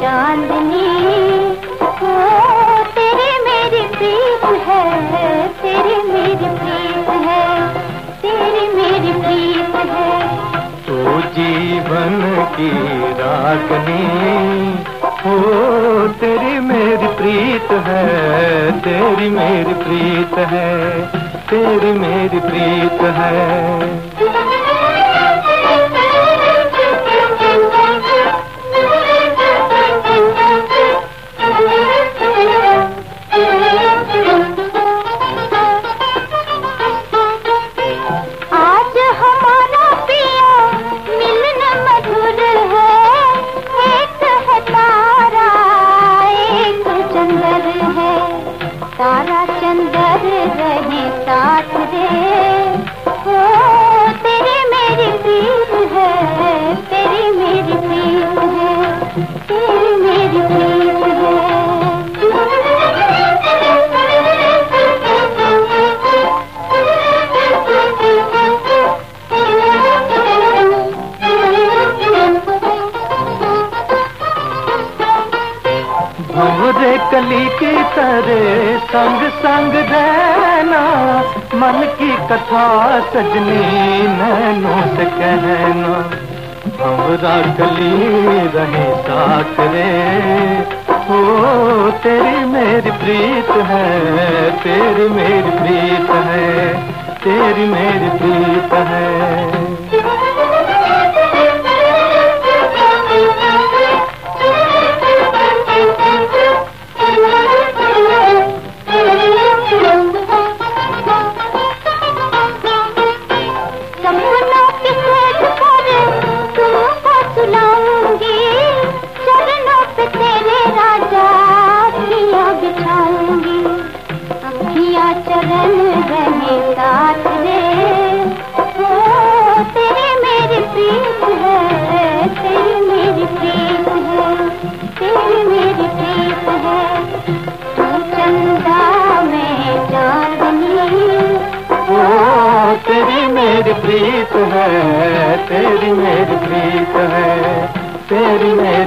चांदनी। ओ, तेरी मेरी प्रीत है, तेरी मेरी प्रीत है, तेरी मेरी प्रीत है। तू जीवन की रागनी। ओ, तेरी मेरी प्रीत है, तेरी मेरी प्रीत है, तेरी मेरी प्रीत है। तारा चंदर रहे साथ कली की तरह संग संग रहना, मन की कथा सजनी नैनों से कहना। भंवरा कली रहे साथ रे, ओ तेरी मेरी प्रीत है, तेरी मेरी प्रीत है, तेरी मेरी प्रीत है। तेरी मेरी प्रीत है तेरी मेरी प्रीत है तेरी मेरी